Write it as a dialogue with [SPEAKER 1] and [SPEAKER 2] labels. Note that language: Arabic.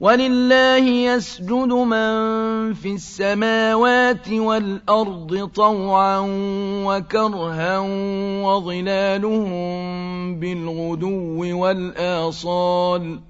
[SPEAKER 1] وَلِلَّهِ يَسْجُدُ مَن فِي السَّمَاوَاتِ وَالْأَرْضِ طَوْعًا وَكَرْهًا وَظِلَالُهُم بِالْغُدُوِّ وَالْآصَالِ